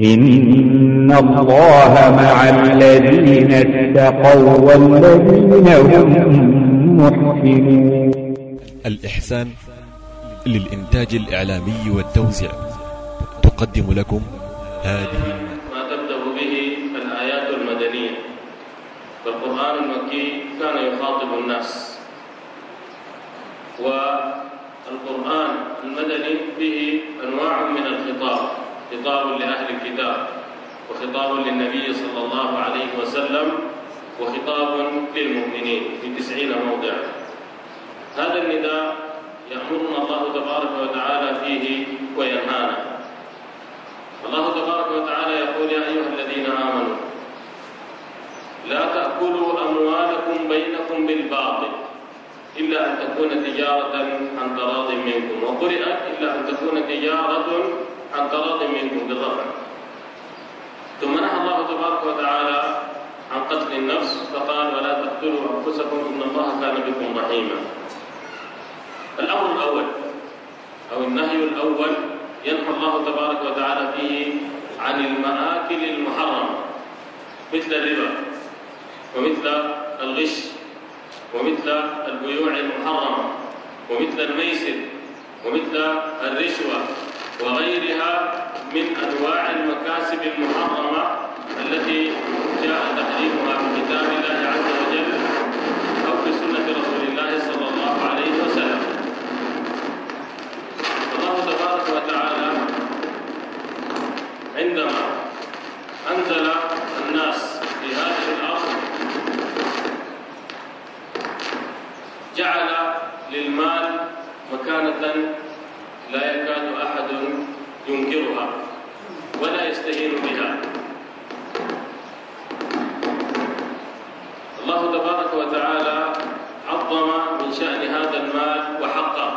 إن الله مع الذين اتقوا والذين هم محسنون الإحسان للإنتاج الإعلامي والتوزيع تقدم لكم هذه ما تبدأ به الآيات المدنية. فالقرآن المكي كان يخاطب الناس. والقرآن المدني به أنواع من الخطاب. خطاب لأهل الكتاب وخطاب للنبي صلى الله عليه وسلم وخطاب للمؤمنين في تسعين موضع هذا النداء يأمرنا الله تبارك وتعالى فيه وينهانا. الله تبارك وتعالى يقول يا أيها الذين آمنوا لا تأكلوا أموالكم بينكم بالباطل إلا أن تكون تجارة عن تراض منكم وقرئت إلا أن تكون تجارة عن تراض منكم بالرفع ثم نهى الله تبارك وتعالى عن قتل النفس فقال ولا تقتلوا أنفسكم إن الله كان بكم رحيما. الأمر الأول أو النهي الأول ينهى الله تبارك وتعالى فيه عن المآكل المحرمة مثل الربا ومثل الغش ومثل البيوع المحرمة ومثل الميسر ومثل الرشوة. وغيرها من أنواع المكاسب المحرمة التي جاء تحريمها في كتاب الله عز وجل أو في سنة رسول الله صلى الله عليه وسلم. الله تبارك وتعالى عندما أنزل الناس في هذه الأرض جعل للمال مكانة لا يكاد ينكرها ولا يستهين بها. الله تبارك وتعالى عظم من شأن هذا المال وحقه.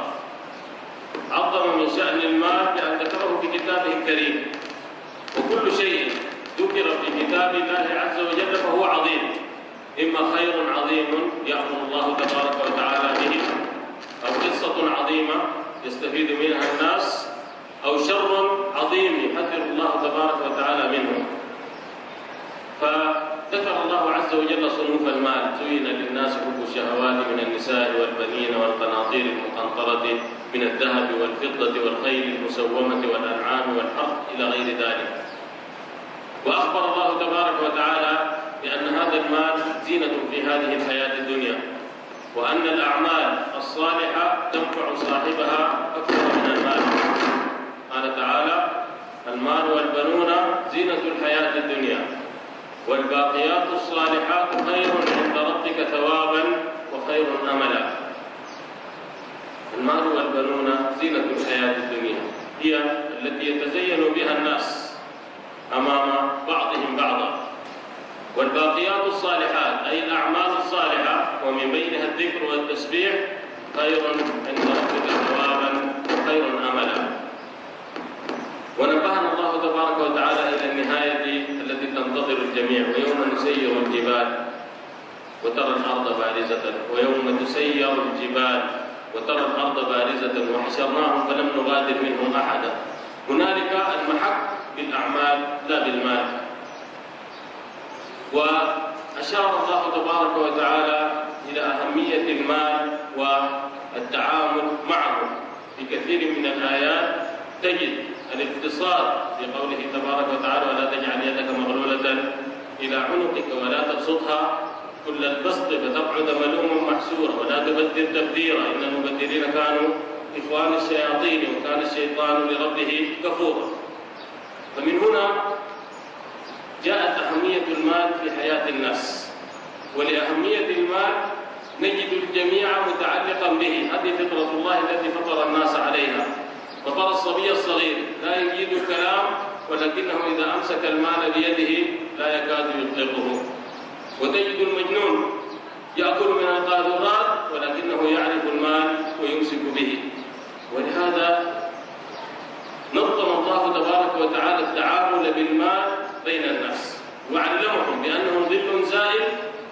عظم من شأن المال بأن ذكره في كتابه الكريم. وكل شيء ذكر في كتاب الله عز وجل فهو عظيم. إما خير عظيم يأمر الله تبارك وتعالى به أو قصة عظيمة يستفيد منها الناس أو شر عظيم يحذر الله تبارك وتعالى منه. فذكر الله عز وجل صنوف المال زين للناس حب الشهوات من النساء والبنين والقناطير المقنطرة من الذهب والفضة والخيل المسومة والأنعام والحرث إلى غير ذلك. وأخبر الله تبارك وتعالى بأن هذا المال زينة في هذه الحياة الدنيا وأن الأعمال الصالحة تنفع صاحبها أكثر من المال. قال تعالى المال والبنون زينة الحياة الدنيا. والباقيات الصالحات خير عند ربك ثوابا وخير أملا. المال والبنون زينة الحياة الدنيا. هي التي يتزين بها الناس أمام بعضهم بعضا. والباقيات الصالحات أي الأعمال الصالحة ومن بينها الذكر والتسبيح خير عند ربك ثوابا وخير ونبهنا الله تبارك وتعالى إلى النهاية التي تنتظر الجميع ويوم نسير الجبال وترى الأرض بارزة ويوم تسير الجبال وترى الأرض بارزة وحشرناهم فلم نغادر منهم أحدا. هنالك المحك بالأعمال لا بالمال. وأشار الله تبارك وتعالى إلى أهمية المال والتعامل معه. في كثير من الآيات تجد الاقتصاد في قوله تبارك وتعالى ولا تجعل يدك مغلولة إلى عنقك ولا تبسطها. كل البسط فتقعد ملوما محسورا ولا تبذر تبذيرا إن المبذرين كانوا إخوان الشياطين وكان الشيطان لربه كفورا. فمن هنا جاءت أهمية المال في حياة الناس. ولأهمية المال نجد الجميع متعلقا به. هذه فطرة الله التي فطر الناس عليها. فطر الصبي الصغير. لا يجيد الكلام ولكنه إذا أمسك المال بيده لا يكاد يطلقه. وتجد المجنون يأكل من القاذورات ولكنه يعرف المال ويمسك به. ولهذا نظم الله تبارك وتعالى التعامل بالمال بين الناس وعلمهم بأنه ظل زائل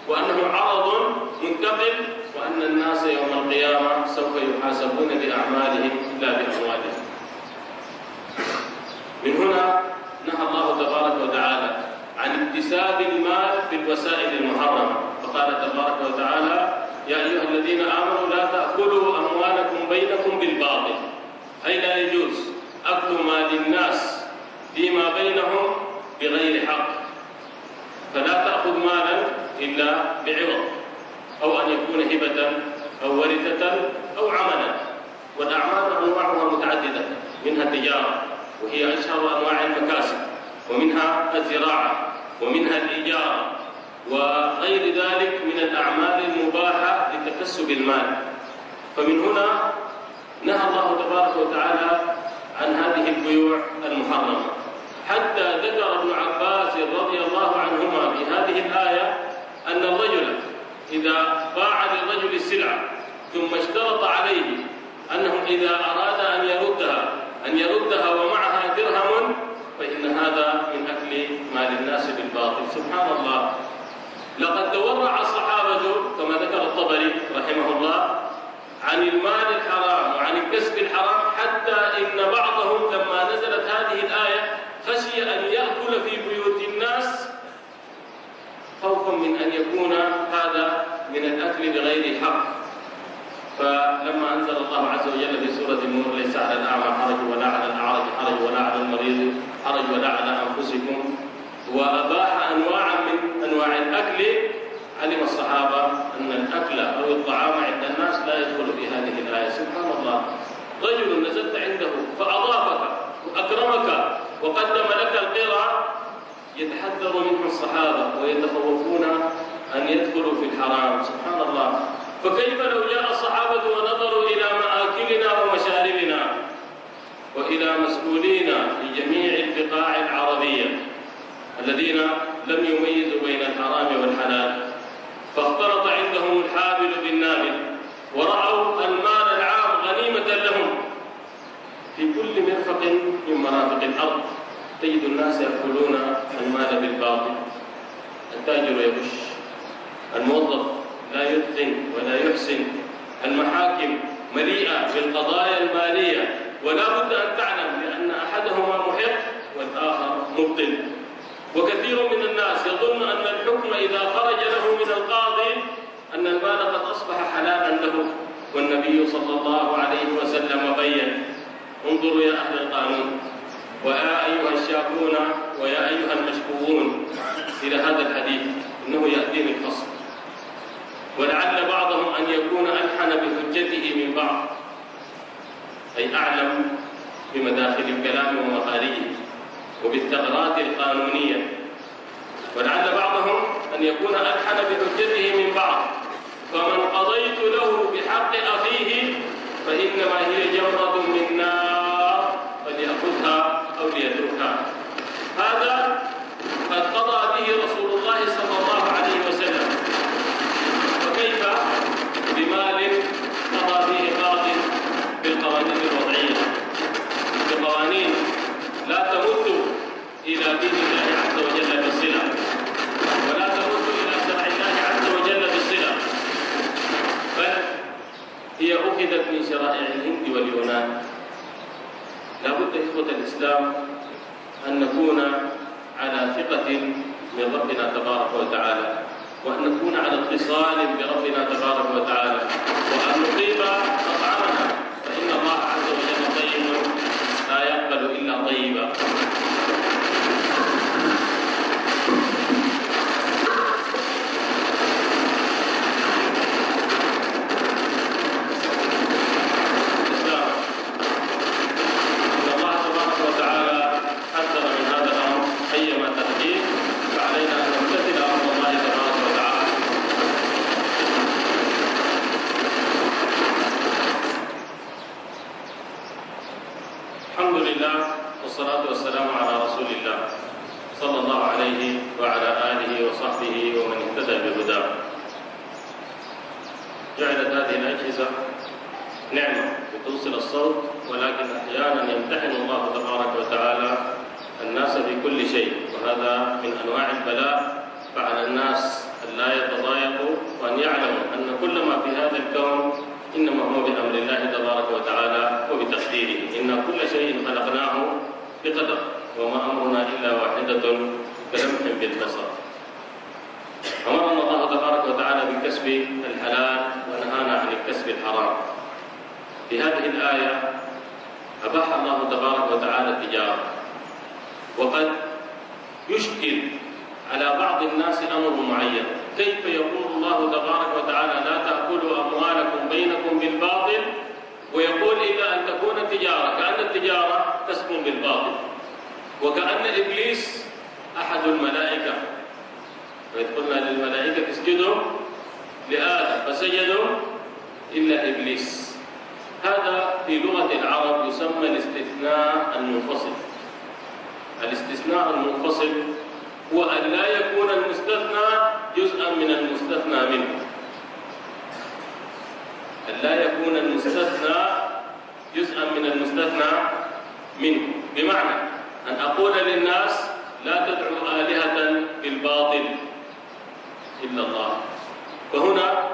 وأنه عرض منتقل وأن الناس يوم القيامة سوف يحاسبون بأعمالهم لا بأموالهم من هنا نهى الله تبارك وتعالى اكتساب المال بالوسائل المحرمة. فقال تبارك وتعالى يا أيها الذين آمنوا لا تأكلوا أموالكم بينكم بالباطل. أي لا يجوز. أكل مال الناس فيما بينهم بغير حق. فلا تأخذ مالا إلا بعوض. أو أن يكون هبة أو ورثة أو عملا. والأعمال أنواعها متعددة. منها التجارة وهي أشهر أنواع المكاسب. ومنها الزراعة. ومنها الإيجار وغير ذلك من الأعمال المباحة لتكسب المال. فمن هنا نهى الله تبارك وتعالى عن هذه البيوع المحرمة. حتى ذكر ابن عباس رضي الله عنهما في هذه الآية أن الرجل إذا باع للرجل السلعة ثم اشترط عليه أنه إذا أراد أن يردها أن يردها ومعها درهم فإن هذا من أكل مال الناس بالباطل. سبحان الله لقد تورع الصحابة كما ذكر الطبري رحمه الله عن المال الحرام وعن الكسب الحرام حتى إن بعضهم لما نزلت هذه الآية خشي أن يأكل في بيوت الناس خوفا من أن يكون هذا من الأكل بغير حق. فلما أنزل الله عز وجل في سورة النور ليس على الأعمى حرج ولا على الأعرج حرج ولا على المريض حرج ولا على أنفسكم. وأباح أنواعا من أنواع الأكل. علم الصحابة أن الأكل أو الطعام عند الناس لا يدخل في هذه الآية. سبحان الله. رجل نزلت عنده فأضافك وأكرمك وقدم لك القرى. يتحذر منه الصحابة ويتخوفون أن يدخلوا في الحرام. سبحان الله. فكيف لو جاء الصحابة ونظروا إلى مآكلنا ومشاربنا وإلى مسؤولينا في جميع البقاع العربية الذين لم يميزوا بين الحرام والحلال؟ فاختلط عندهم الحابل بالنابل ورأوا المال العام غنيمة لهم. في كل مرفق من مرافق الأرض تجد الناس يأكلون المال بالباطل. التاجر يغش الموظف لا يتقن ولا يحسن المحاكم مليئة بالقضايا المالية ولا بد أن تعلم لأن أحدهما محق والآخر مبطل. وكثير من الناس يظن أن الحكم إذا خرج له من القاضي أن المال قد أصبح حلالا له. والنبي صلى الله عليه وسلم بين انظروا يا أهل القانون ويا أيها الشاكون ويا أيها المشكوون إلى هذا الحديث إنه يأتيني الفصل ولعل بعضهم أن يكون ألحن بحجته من بعض أي أعلم بمداخل الكلام ومخارجه وبالثغرات القانونية. ولعل بعضهم أن يكون ألحن بحجته من بعض فمن قضيت له بحق أخيه فإنما هي جمرة من نار فليأخذها أو ليتركها. هذا قد قضى به رسول الله صلى الله عليه وسلم وكيف بمال قضى به قاض بالقوانين الوضعية بقوانين لا تمد إلى دين الله عز وجل بالصلة ولا تمد إلى شرع الله عز وجل بالصلة بل هي أخذت من شرائع الهند واليونان لا بد إخوة الإسلام أن نكون على ثقة من ربنا تبارك وتعالى وأن نكون على اتصال بربنا تبارك وتعالى وأن نطيب أطعامنا فإن الله عز وجل طيب لا يقبل إلا طيبا الإسلام إن الله تبارك وتعالى حذر من هذا الأمر أيما تهديد فعلينا أن نمتثل أمر الله تبارك وتعالى الحمد لله والصلاة والسلام على رسول الله صلى الله عليه وعلى آله وصحبه ومن اهتدى بهداه جعلت هذه الأجهزة نعمة بتوصل الصوت ولكن أحيانا يمتحن الله تبارك وتعالى الناس في كل وهذا من أنواع البلاء. فعلى الناس أن لا يتضايقوا وأن يعلموا أن كل ما في هذا الكون إنما هو بأمر الله تبارك وتعالى وبتقديره. إن كل شيء خلقناه بقدر وما أمرنا إلا واحدة كلمح بالبصر. أمرنا الله تبارك وتعالى بكسب الحلال ونهانا عن الكسب الحرام. في هذه الآية أباح الله تبارك وتعالى التجارة. وقد يشكل على بعض الناس أمر معين. كيف يقول الله تبارك وتعالى لا تأكلوا أموالكم بينكم بالباطل ويقول إلا أن تكون تجارة كأن التجارة تسكن بالباطل. وكأن إبليس أحد الملائكة. وإذ قلنا للملائكة اسجدوا لآدم. فسجدوا إلا إبليس. هذا في لغة العرب يسمى الاستثناء المنفصل. الاستثناء المنفصل هو أن لا يكون المستثنى جزءا من المستثنى منه. أن لا يكون المستثنى جزءا من المستثنى منه. بمعنى أن أقول للناس لا تدعوا آلهة بالباطل إلا الله. فهنا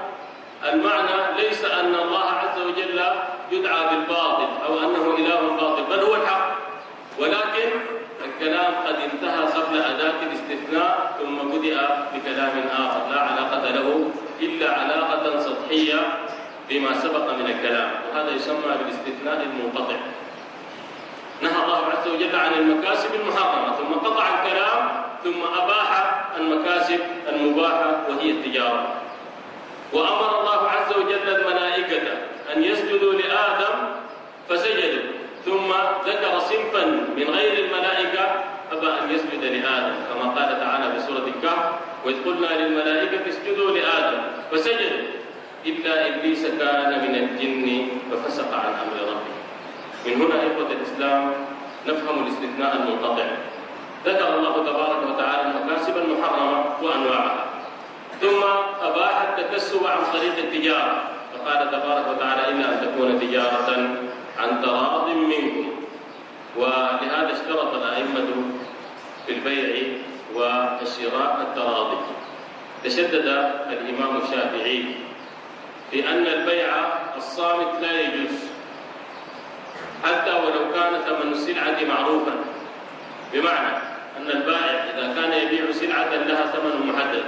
المعنى ليس أن الله عز وجل يدعى بالباطل أو أنه إله باطل بل هو الحق. ولكن الكلام قد انتهى قبل أداة الاستثناء ثم بدأ بكلام آخر. لا علاقة له إلا علاقة سطحية بما سبق من الكلام وهذا يسمى بالاستثناء المنقطع. نهى الله عز وجل عن المكاسب المحرمة ثم قطع الكلام ثم أباح المكاسب المباحة وهي التجارة. وأمر الله عز وجل الملائكة أن يسجدوا لآدم فسجدوا. ثم ذكر صنفا من غير الملائكة أبى أن يسجد لآدم كما قال تعالى في سورة الكهف وإذ قلنا للملائكة اسجدوا لآدم فسجدوا إلا إبليس كان من الجن ففسق عن أمر ربه. من هنا إخوة الإسلام نفهم الاستثناء المنقطع. ذكر الله تبارك وتعالى المكاسب المحرمة وأنواعها. ثم أباح التكسب عن طريق التجارة فقال تبارك وتعالى إلا أن تكون تجارة عن تراض منكم. ولهذا اشترط الأئمة في البيع والشراء التراضي. تشدد الإمام الشافعي في أن البيع الصامت لا يجوز. حتى ولو كان ثمن السلعة معروفا. بمعنى أن البائع إذا كان يبيع سلعة لها ثمن محدد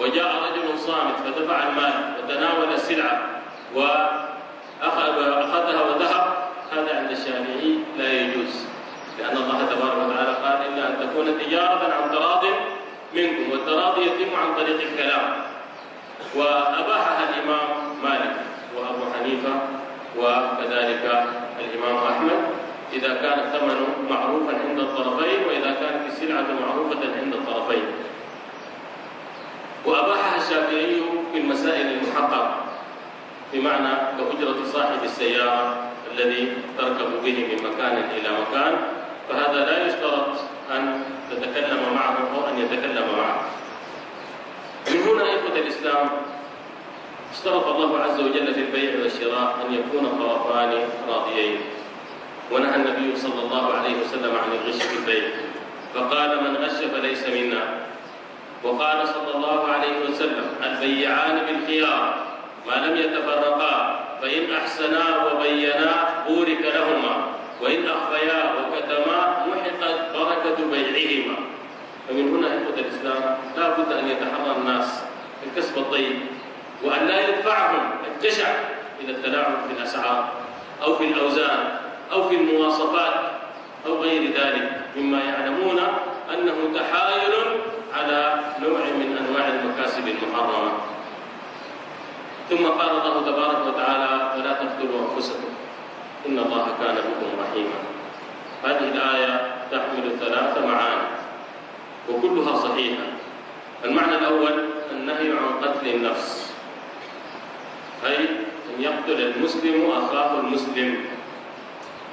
وجاء رجل صامت فدفع المال وتناول السلعة وأخذها وذهب هذا عند الشافعي لا يجوز لأن الله تبارك وتعالى قال إلا أن تكون تجارة عن تراض منكم والتراضي يتم عن طريق الكلام. وأباحها الإمام مالك وأبو حنيفة وكذلك الإمام أحمد إذا كان الثمن معروفا عند الطرفين وإذا كانت السلعة معروفة عند الطرفين. وأباحها الشافعي في المسائل المحققة بمعنى كأجرة صاحب السيارة الذي تركب به من مكان إلى مكان فهذا لا يشترط أن تتكلم معه أو أن يتكلم معه. من هنا إخوة الإسلام اشترط الله عز وجل في البيع والشراء أن يكون الطرفان راضيين. ونهى النبي صلى الله عليه وسلم عن الغش في البيع. فقال من غش فليس منا. وقال صلى الله عليه وسلم البيعان بالخيار ما لم يتفرقا فإن أحسنا وبينا بورك لهما. وإن أخفيا وكتما محقت بركة بيعهما. فمن هنا إخوة الإسلام لا بد أن يتحرى الناس الكسب الطيب وأن لا يدفعهم الجشع إلى التلاعب في الأسعار أو في الأوزان أو في المواصفات أو غير ذلك مما يعلمون أنه تحايل على نوع من أنواع المكاسب المحرمة. ثم قال الله تبارك وتعالى ولا تقتلوا أنفسكم. إن الله كان بكم رحيما. هذه الآية تحمل ثلاث معاني وكلها صحيحة. المعنى الأول النهي عن قتل النفس. أي أن يقتل المسلم أخاه المسلم.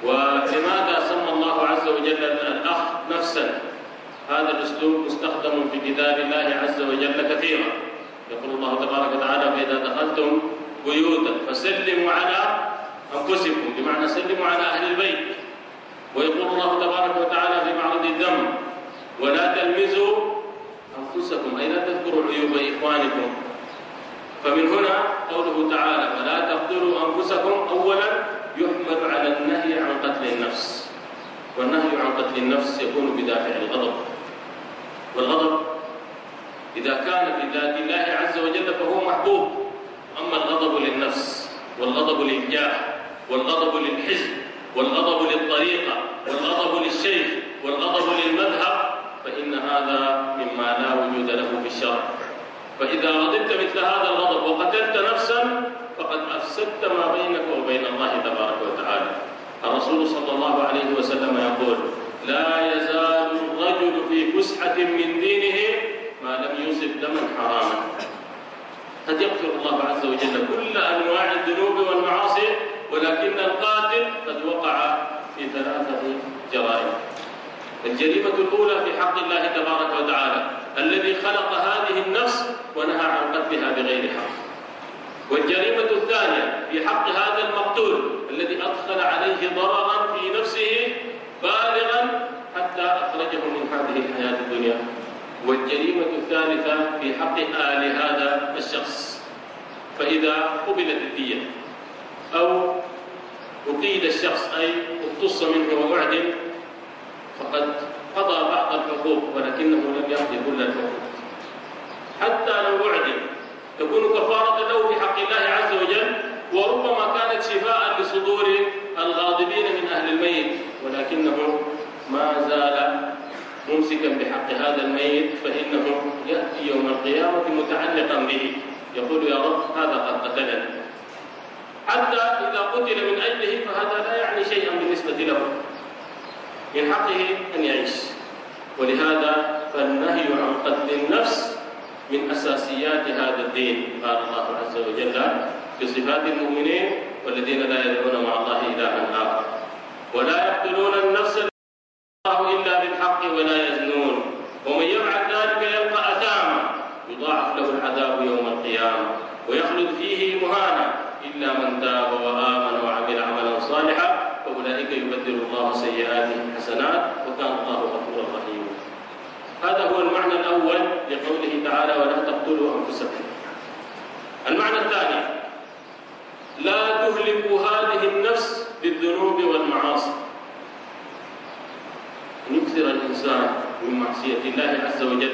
ولماذا سمى الله عز وجل الأخ نفسا؟ هذا الأسلوب مستخدم في كتاب الله عز وجل كثيرا. يقول الله تبارك وتعالى فإذا دخلتم بيوتا فسلموا على أنفسكم بمعنى سلموا على أهل البيت. ويقول الله تبارك وتعالى في معرض الذم ولا تلمزوا أنفسكم أي لا تذكروا عيوب إخوانكم. فمن هنا قوله تعالى ولا تقتلوا أنفسكم أولا يحمل على النهي عن قتل النفس. والنهي عن قتل النفس يكون بدافع الغضب. والغضب إذا كان في ذات الله عز وجل فهو محبوب أما الغضب للنفس والغضب للجاه والغضب للحزب والغضب للطريقة والغضب للشيخ والغضب للمذهب فإن هذا مما لا وجود له في الشرع. فإذا غضبت مثل هذا الغضب وقتلت نفسا فقد أفسدت ما بينك وبين الله تبارك وتعالى. الرسول صلى الله عليه وسلم يقول لا يزال الرجل في فسحة من دينه ما لم يصب دما حراما. قد يغفر الله عز وجل كل أنواع الذنوب والمعاصي ولكن القاتل قد وقع في ثلاثة جرائم. الجريمة الأولى في حق الله تبارك وتعالى الذي خلق هذه النفس ونهى عن قتلها بغير حق. والجريمة الثانية في حق هذا المقتول الذي أدخل عليه ضررا في نفسه بالغا حتى أخرجه من هذه الحياة الدنيا. والجريمة الثالثة في حق آل هذا الشخص فإذا قبلت الدية أو أقيد الشخص أي اقتص منه وأعدم فقد قضى بعض الحقوق ولكنه لم يقضي كل الحقوق. حتى لو أعدم تكون كفارة له في حق الله عز وجل وربما كانت شفاء لصدور الغاضبين من أهل الميت ولكنه ما زال ممسكا بحق هذا الميت فإنه يأتي يوم القيامة متعلقا به. يقول يا رب هذا قد قتلني. حتى إذا قتل من أجله فهذا لا يعني بالنسبة له من حقه أن يعيش. ولهذا فالنهي عن قتل النفس من أساسيات هذا الدين قال الله عز وجل في صفات المؤمنين والذين لا يدعون مع الله إلها آخر. ولا يقتلون النفس الله إلا بالحق ولا يزنون. ومن يفعل ذلك يلقى أثاما. يضاعف له العذاب يوم القيامة. ويخلد فيه مهانا إلا من تاب وآمن وعمل عملا صالحا فأولئك يبدل الله سيئاتهم حسنات وكان الله غفورا رحيما هذا هو المعنى الأول لقوله تعالى ولا تقتلوا أنفسكم. المعنى الثاني لا تهلكوا هذه النفس بالذنوب والمعاصي. يكثر الإنسان من معصية الله عز وجل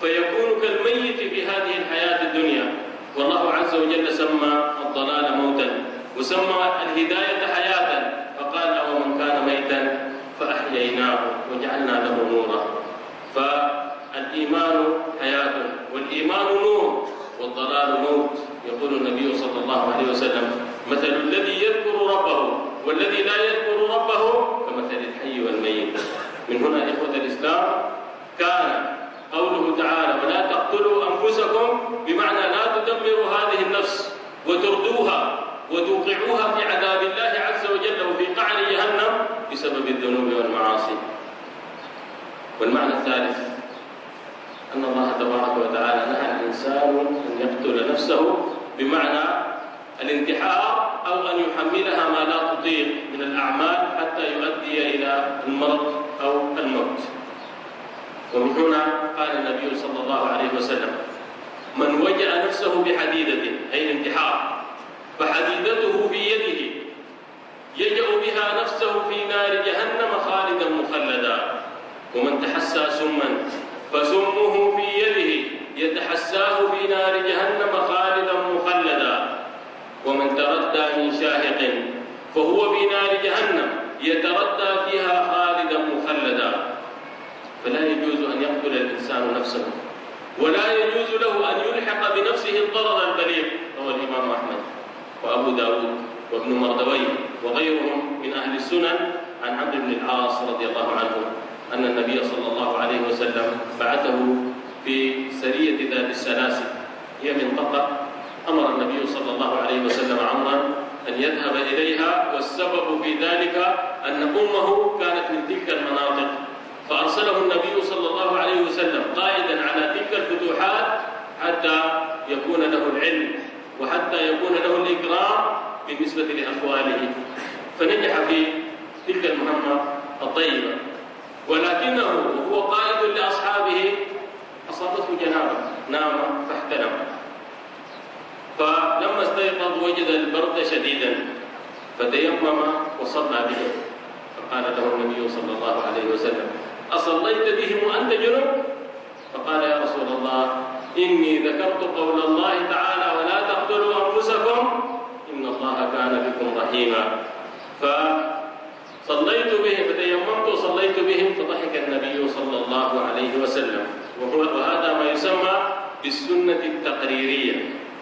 فيكون كالميت في هذه الحياة الدنيا. والله عز وجل سمى الضلال موتا وسمى الهداية حياة فقال ومن كان ميتا فأحييناه وجعلنا له نورا. فالإيمان حياة والإيمان نور والضلال موت. يقول النبي صلى الله عليه وسلم مثل الذي يذكر ربه والذي لا يذكر ربه كمثل الحي والميت. من هنا إخوة الإسلام كان قوله تعالى ولا تقتلوا أنفسكم بمعنى لا تدمروا هذه النفس وتردوها وتوقعوها في عذاب الله عز وجل وفي قعر جهنم. بسبب الذنوب والمعاصي. والمعنى الثالث أن الله تبارك وتعالى نهى الإنسان أن يقتل نفسه بمعنى الانتحار أو أن يحملها ما لا تطيق من الأعمال حتى يؤدي إلى المرض أو الموت. ومن هنا قال النبي صلى الله عليه وسلم من وجع نفسه بحديدة أي الانتحار فحديدته في يده يجأ بها نفسه في نار جهنم خالدا مخلدا. ومن تحسى سما فسمه في يده يتحساه في نار جهنم خالدا مخلدا. ومن تردى من شاهق فهو في نار جهنم يتردى فيها خالدا مخلدا. فلا يجوز أن يقتل الإنسان نفسه ولا يجوز له أن يلحق بنفسه الضرر البليغ هو الإمام أحمد وأبو داود وابن مردويه. وغيرهم من أهل السنن عن عبد بن العاص رضي الله عنه أن النبي صلى الله عليه وسلم بعثه في سرية ذات السلاسل. هي منطقة أمر النبي صلى الله عليه وسلم عمرا أن يذهب إليها والسبب في ذلك أن أمه كانت من تلك المناطق. فأرسله النبي صلى الله عليه وسلم قائدا على تلك الفتوحات حتى يكون له العلم وحتى يكون له الإكرام بالنسبة لأخواله. فنجح في تلك المهمة الطيبة. ولكنه وهو قائد لأصحابه أصابته جنابة. نام فاحتلم فلما استيقظ وجد البرد شديدا. فتيمم وصلى به. فقال له النبي صلى الله عليه وسلم أصليت بهم وأنت جنب فقال يا رسول الله إني ذكرت قول الله تعالى ولا تقتلوا أنفسكم إن الله كان بكم رحيما. فصليت بهم فتيممت وصليت بهم فضحك النبي صلى الله عليه وسلم. وهذا ما يسمى بالسنة التقريرية.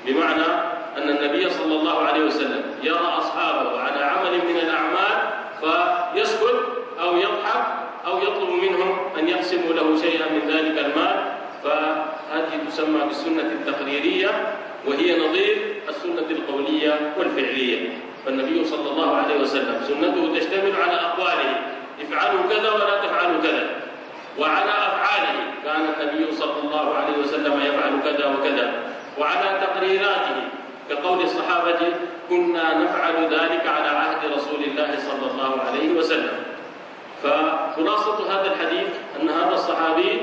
بمعنى أن النبي صلى الله عليه وسلم يرى أصحابه على عمل من الأعمال فيسكت أو يضحك أو يطلب منهم أن يقسموا له شيئا من ذلك المال. فهذه تسمى بالسنة التقريرية وهي نظير السنة القولية والفعلية. فالنبي صلى الله عليه وسلم سنته تشتمل على أقواله افعلوا كذا ولا تفعلوا كذا. وعلى أفعاله كان النبي صلى الله عليه وسلم يفعل كذا وكذا. وعلى تقريراته كقول الصحابة كنا نفعل ذلك على عهد رسول الله صلى الله عليه وسلم. فخلاصة هذا الحديث أن هذا الصحابي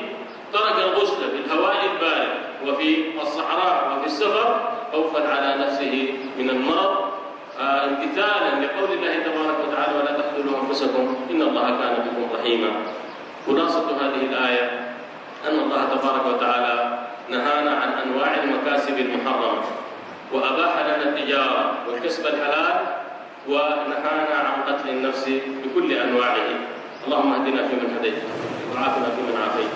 ترك الغسل في الهواء البارد وفي الصحراء وفي السفر خوفا على نفسه من المرض. امتثالا لقول الله تبارك وتعالى ولا تقتلوا انفسكم ان الله كان بكم رحيما. خلاصة هذه الآية أن الله تبارك وتعالى نهانا عن أنواع المكاسب المحرمة وأباح لنا التجارة والكسب الحلال ونهانا عن قتل النفس بكل أنواعه. اللهم اهدنا فيمن هديت وعافنا فيمن عافيت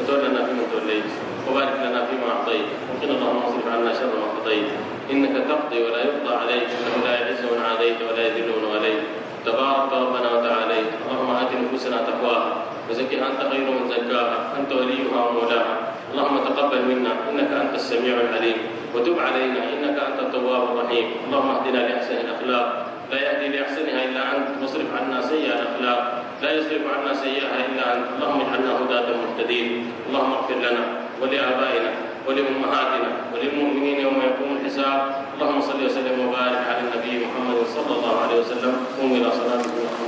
وتولنا فيمن توليت. وبارك لنا فيما أعطيت وقنا اللهم اصرف عنا شر ما قضيت. إنك تقضي ولا يقضى عليك إنه لا يعز من عاديت ولا يذل من وليت. تبارك ربنا وتعاليت اللهم آت نفوسنا تقواها وزكها أنت خير من زكاها أنت وليها ومولاها. اللهم تقبل منا إنك أنت السميع العليم. وتب علينا إنك أنت التواب الرحيم. اللهم اهدنا لأحسن الأخلاق. لا يهدي لأحسنها إلا أنت واصرف عنا سيئة الأخلاق. لا يصرف عنا سيئها إلا أنت. اللهم اجعلنا هداة مهتدين اللهم اغفر لنا. ولآبائنا ولأمهاتنا وللمؤمنين يوم يقوم الحساب. اللهم صل وسلم وبارك على النبي محمد صلى الله عليه وسلم. قوموا إلى صلاتكم